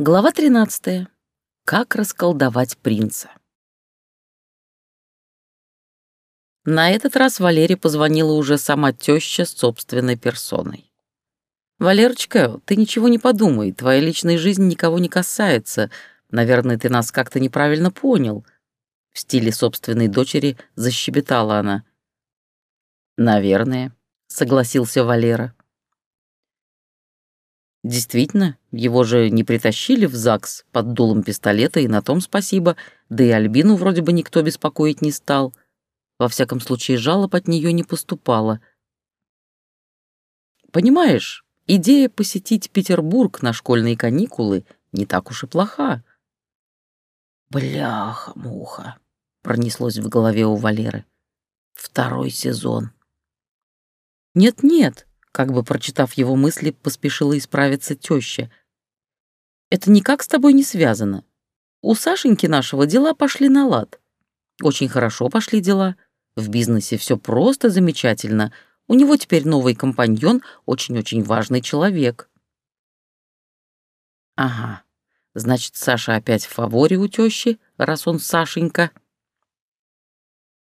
Глава 13. Как расколдовать принца. На этот раз Валере позвонила уже сама теща с собственной персоной. «Валерочка, ты ничего не подумай, твоя личная жизнь никого не касается. Наверное, ты нас как-то неправильно понял». В стиле собственной дочери защебетала она. «Наверное», — согласился Валера. Действительно, его же не притащили в ЗАГС под дулом пистолета, и на том спасибо, да и Альбину вроде бы никто беспокоить не стал. Во всяком случае, жалоб от нее не поступало. Понимаешь, идея посетить Петербург на школьные каникулы не так уж и плоха. «Бляха-муха!» — пронеслось в голове у Валеры. «Второй сезон». «Нет-нет», как бы прочитав его мысли, поспешила исправиться теща. «Это никак с тобой не связано. У Сашеньки нашего дела пошли на лад. Очень хорошо пошли дела. В бизнесе все просто замечательно. У него теперь новый компаньон, очень-очень важный человек». «Ага, значит, Саша опять в фаворе у тещи, раз он Сашенька».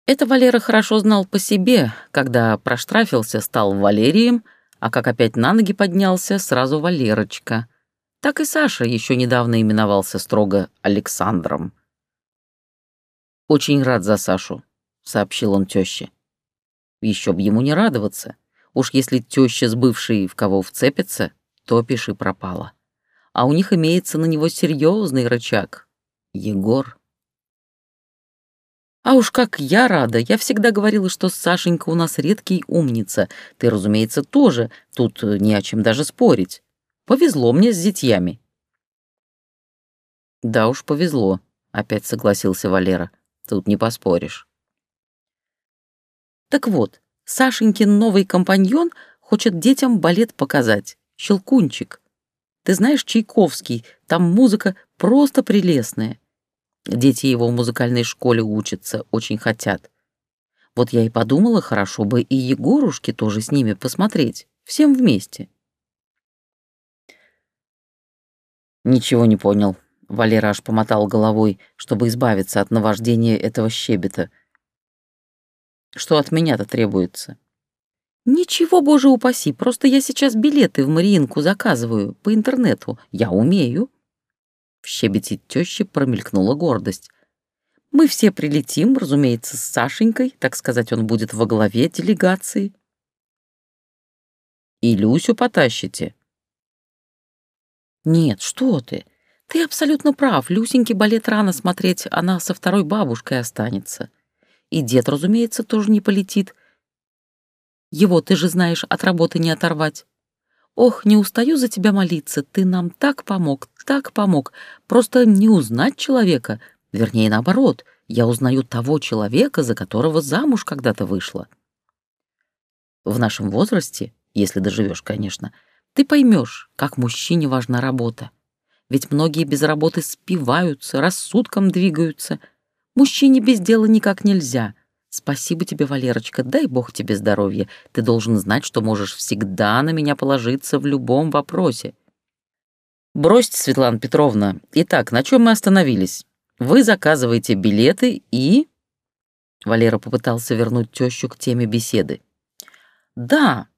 Это Валера хорошо знал по себе, когда проштрафился, стал Валерием, а как опять на ноги поднялся, сразу Валерочка. Так и Саша еще недавно именовался строго Александром. «Очень рад за Сашу», — сообщил он тёще. Еще б ему не радоваться. Уж если теща с бывшей в кого вцепится, то пиши пропало. А у них имеется на него серьезный рычаг — Егор. А уж как я рада! Я всегда говорила, что Сашенька у нас редкий умница. Ты, разумеется, тоже. Тут э, не о чем даже спорить. Повезло мне с зятьями. Да уж, повезло, опять согласился Валера. Тут не поспоришь. Так вот, Сашенькин новый компаньон хочет детям балет показать. Щелкунчик. Ты знаешь, Чайковский, там музыка просто прелестная. Дети его в музыкальной школе учатся, очень хотят. Вот я и подумала, хорошо бы и Егорушке тоже с ними посмотреть, всем вместе. Ничего не понял. Валера аж помотал головой, чтобы избавиться от наваждения этого щебета. Что от меня-то требуется? Ничего, боже упаси, просто я сейчас билеты в Мариинку заказываю по интернету. Я умею. В щебете тещи промелькнула гордость. «Мы все прилетим, разумеется, с Сашенькой, так сказать, он будет во главе делегации». «И Люсю потащите?» «Нет, что ты! Ты абсолютно прав. Люсеньке балет рано смотреть, она со второй бабушкой останется. И дед, разумеется, тоже не полетит. Его, ты же знаешь, от работы не оторвать. Ох, не устаю за тебя молиться, ты нам так помог, так помог. Просто не узнать человека, вернее, наоборот, я узнаю того человека, за которого замуж когда-то вышла. В нашем возрасте, если доживешь, конечно, ты поймешь, как мужчине важна работа. Ведь многие без работы спиваются, рассудком двигаются. Мужчине без дела никак нельзя — Спасибо тебе, Валерочка, дай бог тебе здоровья. Ты должен знать, что можешь всегда на меня положиться в любом вопросе. Бросьте, Светлана Петровна. Итак, на чем мы остановились? Вы заказываете билеты и... Валера попытался вернуть тещу к теме беседы. Да,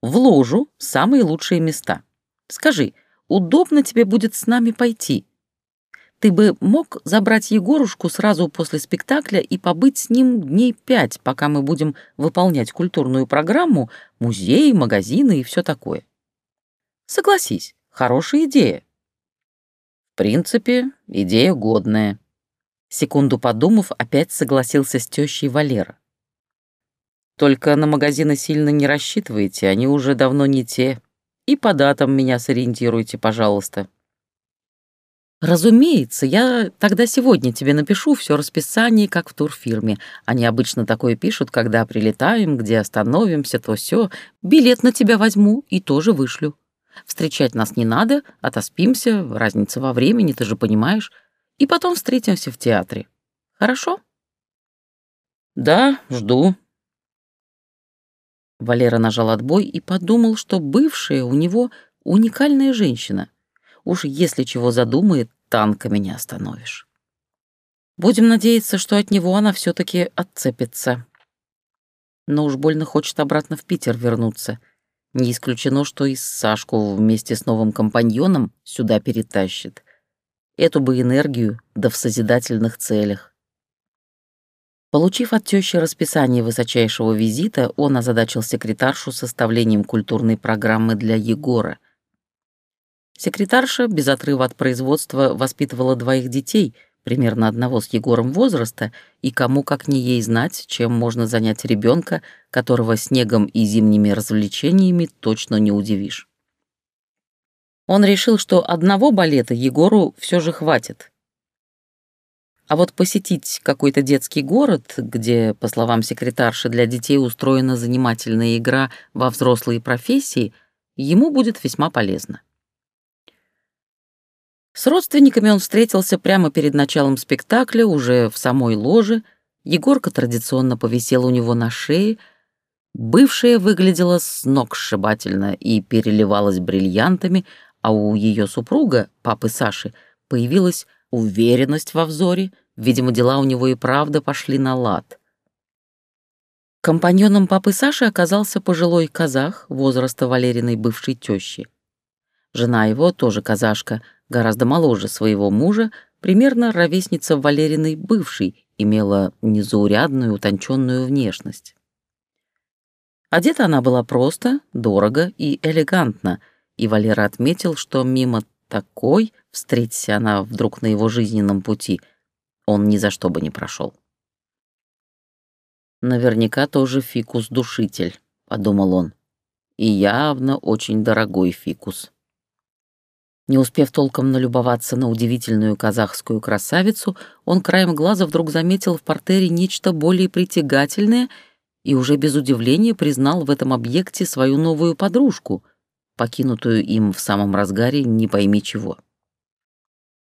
в ложу самые лучшие места. Скажи, удобно тебе будет с нами пойти? Ты бы мог забрать Егорушку сразу после спектакля и побыть с ним дней пять, пока мы будем выполнять культурную программу, музеи, магазины и все такое. Согласись, хорошая идея. В принципе, идея годная. Секунду подумав, опять согласился с тещей Валера. Только на магазины сильно не рассчитывайте, они уже давно не те. И по датам меня сориентируйте, пожалуйста. Разумеется, я тогда сегодня тебе напишу все расписание, как в турфирме. Они обычно такое пишут, когда прилетаем, где остановимся, то все. Билет на тебя возьму и тоже вышлю. Встречать нас не надо, отоспимся, разница во времени, ты же понимаешь. И потом встретимся в театре. Хорошо? Да, жду. Валера нажал отбой и подумал, что бывшая у него уникальная женщина. Уж если чего задумает, танками не остановишь. Будем надеяться, что от него она все таки отцепится. Но уж больно хочет обратно в Питер вернуться. Не исключено, что и Сашку вместе с новым компаньоном сюда перетащит. Эту бы энергию, да в созидательных целях. Получив от тещи расписание высочайшего визита, он озадачил секретаршу составлением культурной программы для Егора. Секретарша без отрыва от производства воспитывала двоих детей — примерно одного с Егором возраста, и кому как не ей знать, чем можно занять ребенка, которого снегом и зимними развлечениями точно не удивишь. Он решил, что одного балета Егору все же хватит. А вот посетить какой-то детский город, где, по словам секретарши, для детей устроена занимательная игра во взрослые профессии, ему будет весьма полезно. С родственниками он встретился прямо перед началом спектакля, уже в самой ложе. Егорка традиционно повисела у него на шее. Бывшая выглядела с ног сшибательно и переливалась бриллиантами, а у ее супруга, папы Саши, появилась уверенность во взоре. Видимо, дела у него и правда пошли на лад. Компаньоном папы Саши оказался пожилой казах возраста Валериной бывшей тещи. Жена его, тоже казашка, гораздо моложе своего мужа, примерно ровесница Валериной бывшей, имела незаурядную, утонченную внешность. Одета она была просто, дорого и элегантно, и Валера отметил, что мимо такой, встреться она вдруг на его жизненном пути, он ни за что бы не прошел. «Наверняка тоже фикус-душитель», — подумал он, — «и явно очень дорогой фикус». Не успев толком налюбоваться на удивительную казахскую красавицу, он краем глаза вдруг заметил в портере нечто более притягательное и уже без удивления признал в этом объекте свою новую подружку, покинутую им в самом разгаре не пойми чего.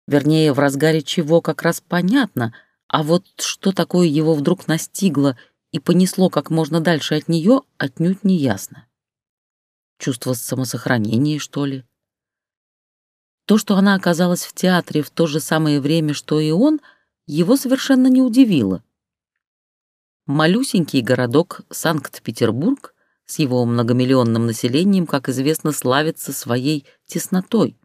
Вернее, в разгаре чего как раз понятно, а вот что такое его вдруг настигло и понесло как можно дальше от нее, отнюдь не ясно. Чувство самосохранения, что ли? То, что она оказалась в театре в то же самое время, что и он, его совершенно не удивило. Малюсенький городок Санкт-Петербург с его многомиллионным населением, как известно, славится своей теснотой.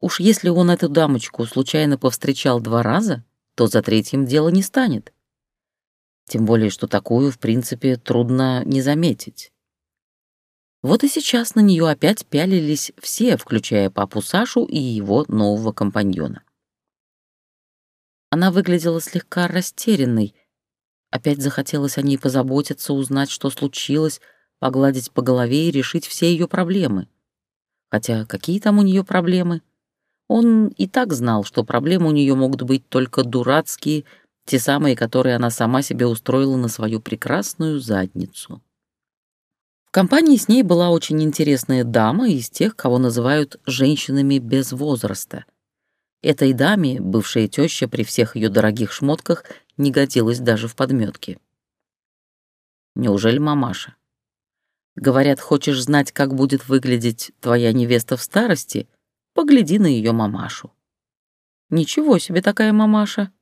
Уж если он эту дамочку случайно повстречал два раза, то за третьим дело не станет. Тем более, что такую, в принципе, трудно не заметить. Вот и сейчас на нее опять пялились все, включая папу Сашу и его нового компаньона. Она выглядела слегка растерянной. Опять захотелось о ней позаботиться, узнать, что случилось, погладить по голове и решить все ее проблемы. Хотя какие там у нее проблемы? Он и так знал, что проблемы у нее могут быть только дурацкие, те самые, которые она сама себе устроила на свою прекрасную задницу. В компании с ней была очень интересная дама из тех, кого называют «женщинами без возраста». Этой даме, бывшая теща при всех ее дорогих шмотках, не годилась даже в подметке. Неужели мамаша? Говорят, хочешь знать, как будет выглядеть твоя невеста в старости? Погляди на ее мамашу. Ничего себе такая мамаша.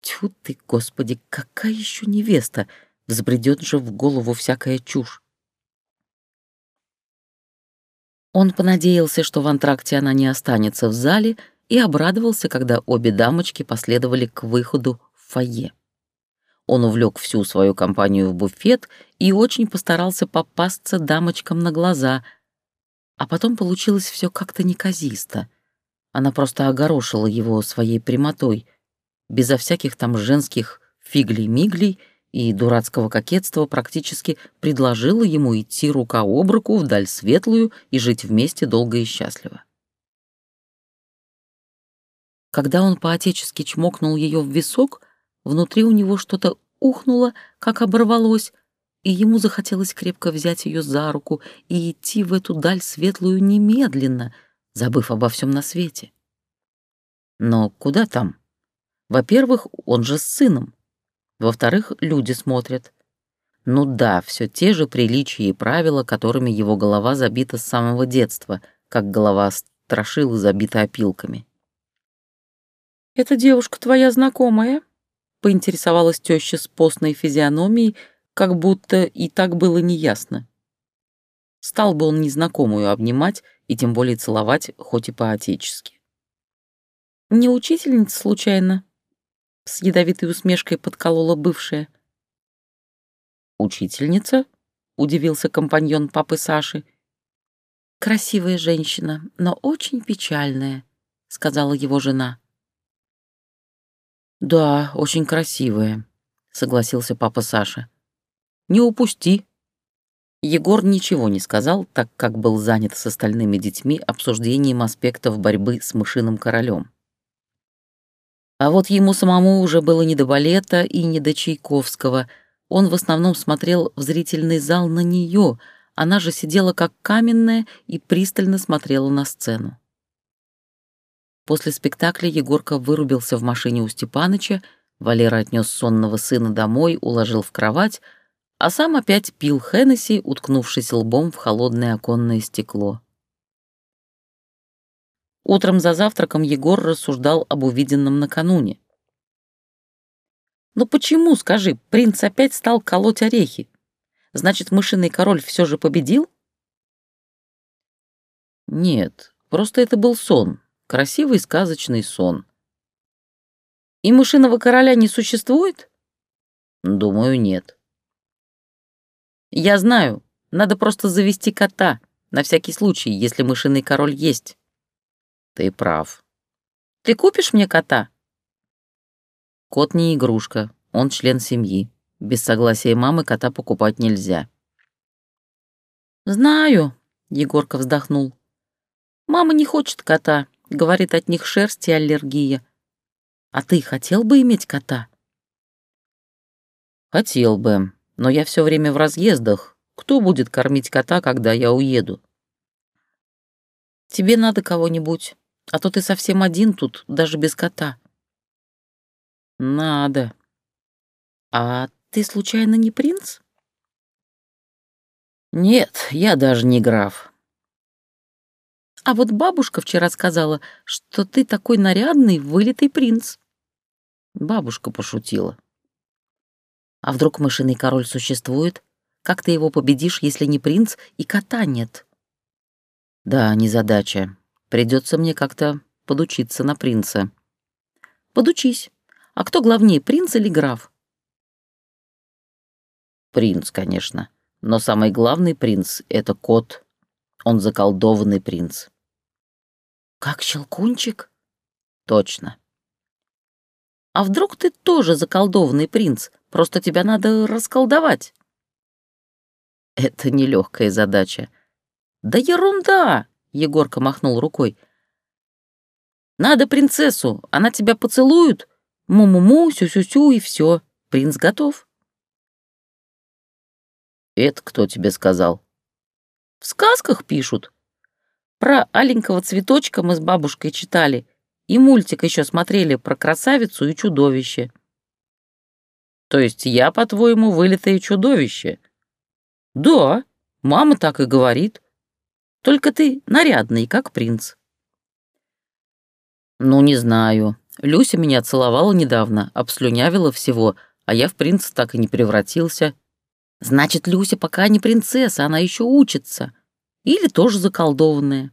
Тьфу ты, господи, какая еще невеста? Взбредет же в голову всякая чушь. Он понадеялся, что в антракте она не останется в зале, и обрадовался, когда обе дамочки последовали к выходу в фойе. Он увлек всю свою компанию в буфет и очень постарался попасться дамочкам на глаза, а потом получилось все как-то неказисто. Она просто огорошила его своей прямотой, безо всяких там женских фиглей-миглей и дурацкого кокетства практически предложила ему идти рука об руку вдаль светлую и жить вместе долго и счастливо. Когда он поотечески чмокнул ее в висок, внутри у него что-то ухнуло, как оборвалось, и ему захотелось крепко взять ее за руку и идти в эту даль светлую немедленно, забыв обо всем на свете. Но куда там? Во-первых, он же с сыном. Во-вторых, люди смотрят. Ну да, все те же приличия и правила, которыми его голова забита с самого детства, как голова страшил и забита опилками. «Эта девушка твоя знакомая?» — поинтересовалась теща с постной физиономией, как будто и так было неясно. Стал бы он незнакомую обнимать и тем более целовать, хоть и по-отечески. «Не учительница, случайно?» — с ядовитой усмешкой подколола бывшая. «Учительница?» — удивился компаньон папы Саши. «Красивая женщина, но очень печальная», — сказала его жена. «Да, очень красивая», — согласился папа Саша. «Не упусти». Егор ничего не сказал, так как был занят с остальными детьми обсуждением аспектов борьбы с мышиным королем. А вот ему самому уже было не до балета и не до Чайковского. Он в основном смотрел в зрительный зал на нее, она же сидела как каменная и пристально смотрела на сцену. После спектакля Егорка вырубился в машине у Степаныча, Валера отнес сонного сына домой, уложил в кровать, а сам опять пил Хеннесси, уткнувшись лбом в холодное оконное стекло. Утром за завтраком Егор рассуждал об увиденном накануне. «Но «Ну почему, скажи, принц опять стал колоть орехи? Значит, мышиный король все же победил?» «Нет, просто это был сон», Красивый сказочный сон. И мышиного короля не существует? Думаю, нет. Я знаю, надо просто завести кота, на всякий случай, если мышиный король есть. Ты прав. Ты купишь мне кота? Кот не игрушка, он член семьи. Без согласия мамы кота покупать нельзя. Знаю, Егорка вздохнул. Мама не хочет кота, Говорит, от них шерсть и аллергия. А ты хотел бы иметь кота? Хотел бы, но я все время в разъездах. Кто будет кормить кота, когда я уеду? Тебе надо кого-нибудь, а то ты совсем один тут, даже без кота. Надо. А ты случайно не принц? Нет, я даже не граф. А вот бабушка вчера сказала, что ты такой нарядный, вылитый принц. Бабушка пошутила. А вдруг мышиный король существует? Как ты его победишь, если не принц и кота нет? Да, незадача. Придется мне как-то подучиться на принца. Подучись. А кто главнее, принц или граф? Принц, конечно. Но самый главный принц — это кот он заколдованный принц. Как щелкунчик? Точно. А вдруг ты тоже заколдованный принц? Просто тебя надо расколдовать. Это нелегкая задача. Да ерунда! Егорка махнул рукой. Надо принцессу, она тебя поцелует. Му-му-му, сю-сю-сю и все. Принц готов. Это кто тебе сказал? В сказках пишут. Про аленького цветочка мы с бабушкой читали, и мультик еще смотрели про красавицу и чудовище. То есть я, по-твоему, вылитое чудовище? Да, мама так и говорит. Только ты нарядный, как принц. Ну, не знаю. Люся меня целовала недавно, обслюнявила всего, а я в принца так и не превратился. Значит, Люся пока не принцесса, она еще учится. Или тоже заколдованная.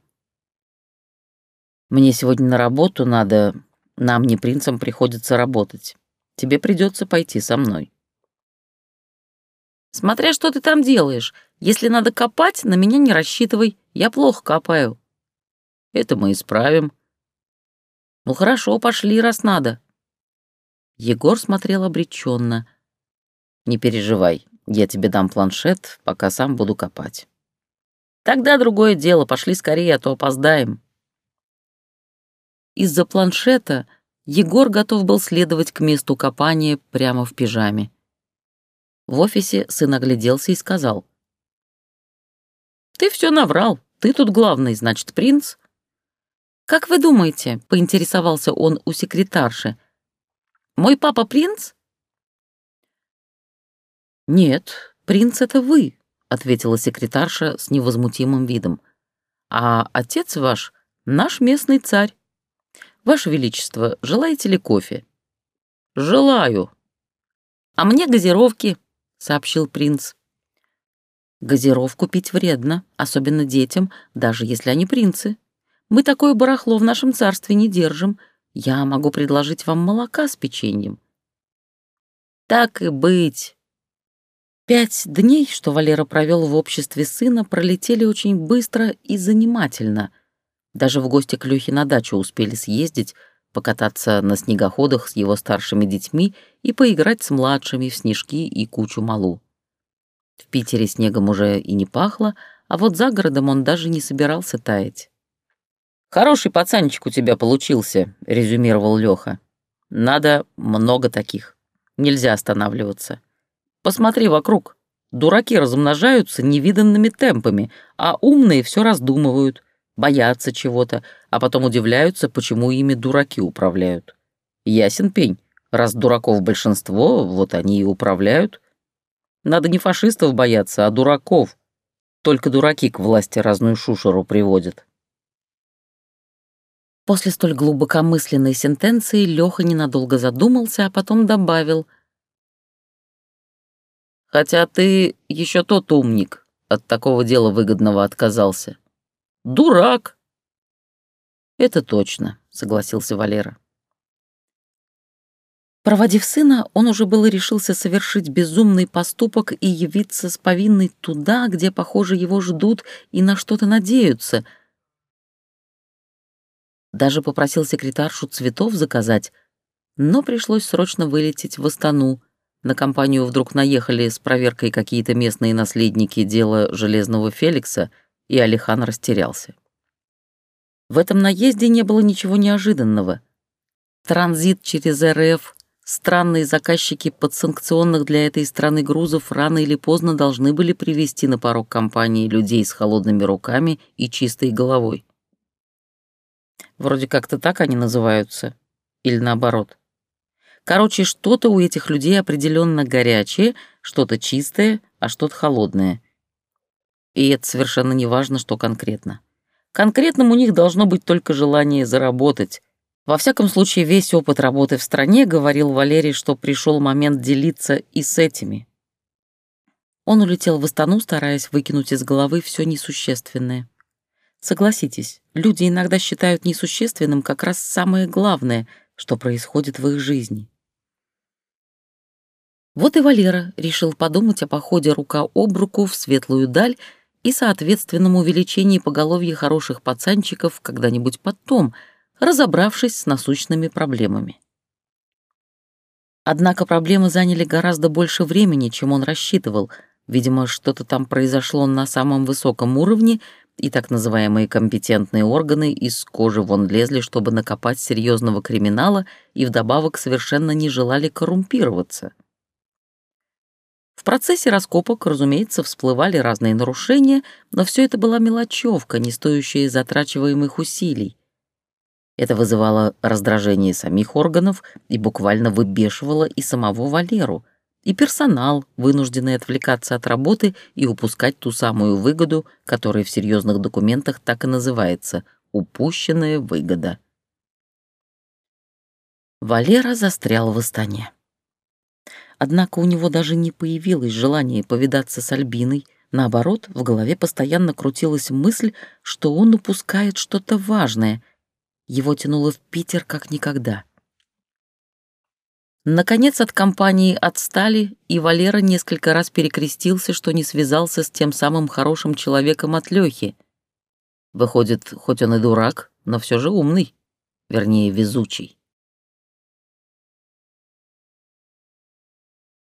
Мне сегодня на работу надо, нам не принцам приходится работать. Тебе придется пойти со мной. Смотря что ты там делаешь. Если надо копать, на меня не рассчитывай. Я плохо копаю. Это мы исправим. Ну хорошо, пошли, раз надо. Егор смотрел обреченно. Не переживай, я тебе дам планшет, пока сам буду копать. Тогда другое дело, пошли скорее, а то опоздаем. Из-за планшета Егор готов был следовать к месту копания прямо в пижаме. В офисе сын огляделся и сказал. «Ты все наврал, ты тут главный, значит, принц». «Как вы думаете?» — поинтересовался он у секретарши. «Мой папа принц?» «Нет, принц — это вы», — ответила секретарша с невозмутимым видом. «А отец ваш Наш местный царь. Ваше Величество, желаете ли кофе? Желаю. А мне газировки, сообщил принц. Газировку пить вредно, особенно детям, даже если они принцы. Мы такое барахло в нашем царстве не держим. Я могу предложить вам молока с печеньем. Так и быть. Пять дней, что Валера провел в обществе сына, пролетели очень быстро и занимательно. Даже в гости к Лёхе на дачу успели съездить, покататься на снегоходах с его старшими детьми и поиграть с младшими в снежки и кучу малу. В Питере снегом уже и не пахло, а вот за городом он даже не собирался таять. «Хороший пацанчик у тебя получился», — резюмировал Лёха. «Надо много таких. Нельзя останавливаться. Посмотри вокруг. Дураки размножаются невиданными темпами, а умные все раздумывают, боятся чего-то, а потом удивляются, почему ими дураки управляют. Ясен пень. Раз дураков большинство, вот они и управляют. Надо не фашистов бояться, а дураков. Только дураки к власти разную шушеру приводят. После столь глубокомысленной сентенции Лёха ненадолго задумался, а потом добавил — Хотя ты еще тот умник, от такого дела выгодного отказался. Дурак!» «Это точно», — согласился Валера. Проводив сына, он уже было решился совершить безумный поступок и явиться с повинной туда, где, похоже, его ждут и на что-то надеются. Даже попросил секретаршу цветов заказать, но пришлось срочно вылететь в Астану, на компанию вдруг наехали с проверкой какие-то местные наследники дела Железного Феликса, и Алихан растерялся. В этом наезде не было ничего неожиданного. Транзит через РФ, странные заказчики подсанкционных для этой страны грузов рано или поздно должны были привести на порог компании людей с холодными руками и чистой головой. Вроде как-то так они называются. Или наоборот. Короче, что-то у этих людей определенно горячее, что-то чистое, а что-то холодное. И это совершенно не важно, что конкретно. Конкретным у них должно быть только желание заработать. Во всяком случае, весь опыт работы в стране говорил Валерий, что пришел момент делиться и с этими. Он улетел в Астану, стараясь выкинуть из головы все несущественное. Согласитесь, люди иногда считают несущественным как раз самое главное, что происходит в их жизни. Вот и Валера решил подумать о походе рука об руку в светлую даль и соответственном увеличении поголовья хороших пацанчиков когда-нибудь потом, разобравшись с насущными проблемами. Однако проблемы заняли гораздо больше времени, чем он рассчитывал. Видимо, что-то там произошло на самом высоком уровне, и так называемые компетентные органы из кожи вон лезли, чтобы накопать серьезного криминала и вдобавок совершенно не желали коррумпироваться. В процессе раскопок, разумеется, всплывали разные нарушения, но все это была мелочевка, не стоящая затрачиваемых усилий. Это вызывало раздражение самих органов и буквально выбешивало и самого Валеру, и персонал, вынужденный отвлекаться от работы и упускать ту самую выгоду, которая в серьезных документах так и называется — упущенная выгода. Валера застрял в Астане. Однако у него даже не появилось желания повидаться с Альбиной, наоборот, в голове постоянно крутилась мысль, что он упускает что-то важное. Его тянуло в Питер как никогда. Наконец от компании отстали, и Валера несколько раз перекрестился, что не связался с тем самым хорошим человеком от Лёхи. Выходит, хоть он и дурак, но все же умный, вернее, везучий.